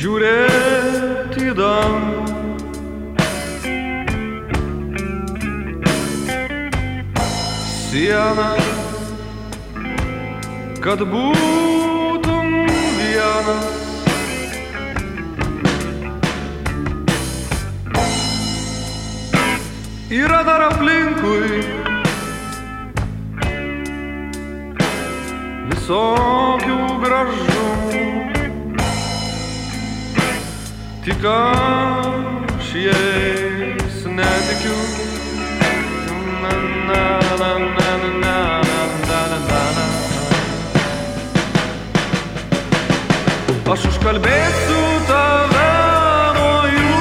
žiūrėti į dangų. Siena, kad būtum vienas. Yra dar aplinkui visokių gražumų. Tik aš jais netikiu. Na, na, na, na, na, na. Aš užkalbėsiu tave nuo jų,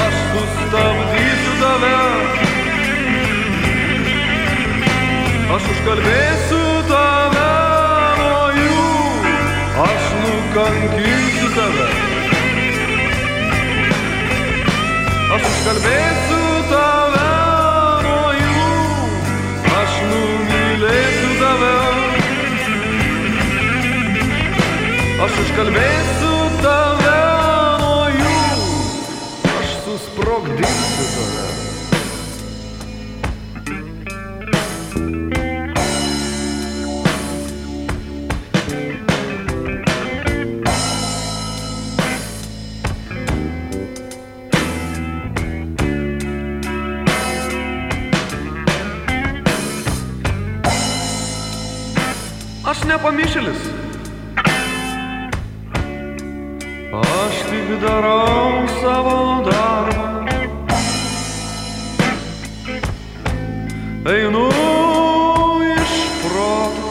aš sustabdysiu tave. Aš užkalbėsiu tave nuo jų, aš nukankinsiu tave. Aš užkalbėsiu tave nuo jų, aš numylėsiu tave. Aš užkalbėsiu tave nuo jų, aš susprogdinsiu tave. Nepamišėlis. Aš tik darau savo darbą. Einu iš proto.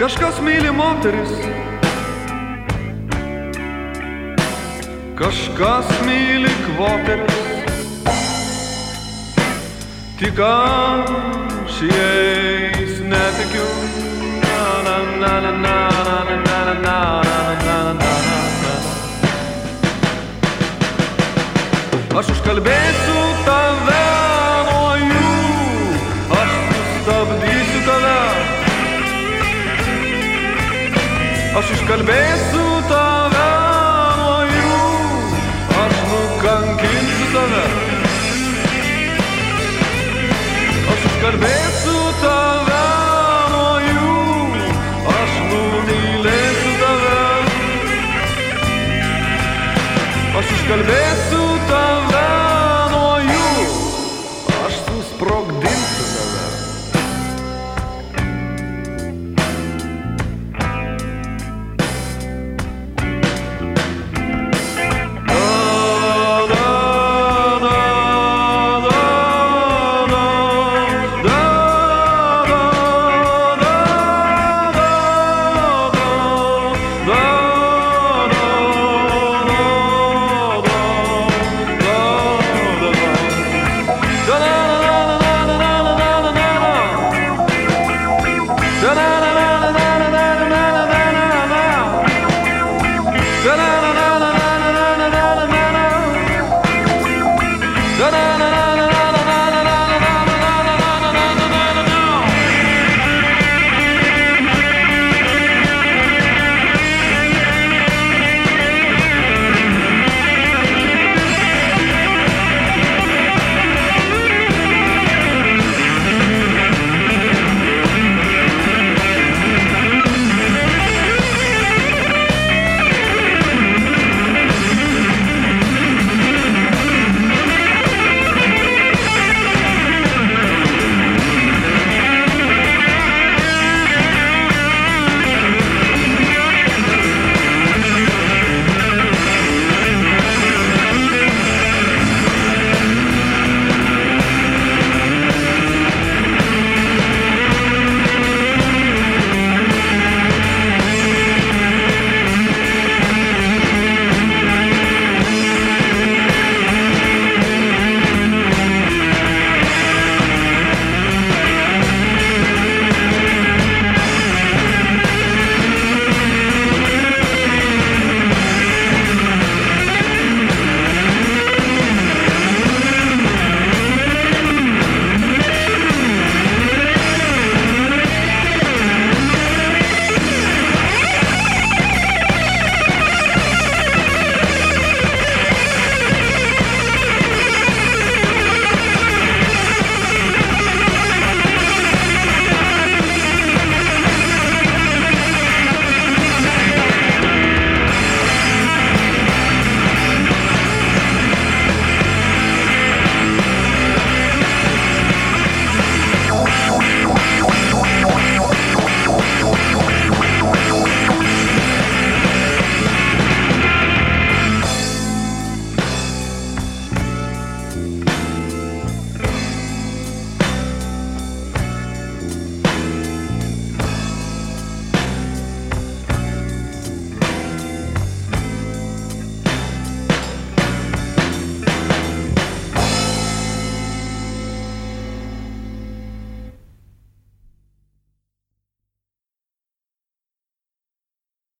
Kažkas myli moteris. Kažkas myli kvoteris. Tik aš jais netikiu. Na, na, na, na, na, na, na, na, na, na, na, na, na. Aš užkalbėsiu tave nuo jų, aš sustabdysiu tave. Aš užkalbėsiu Kalbesi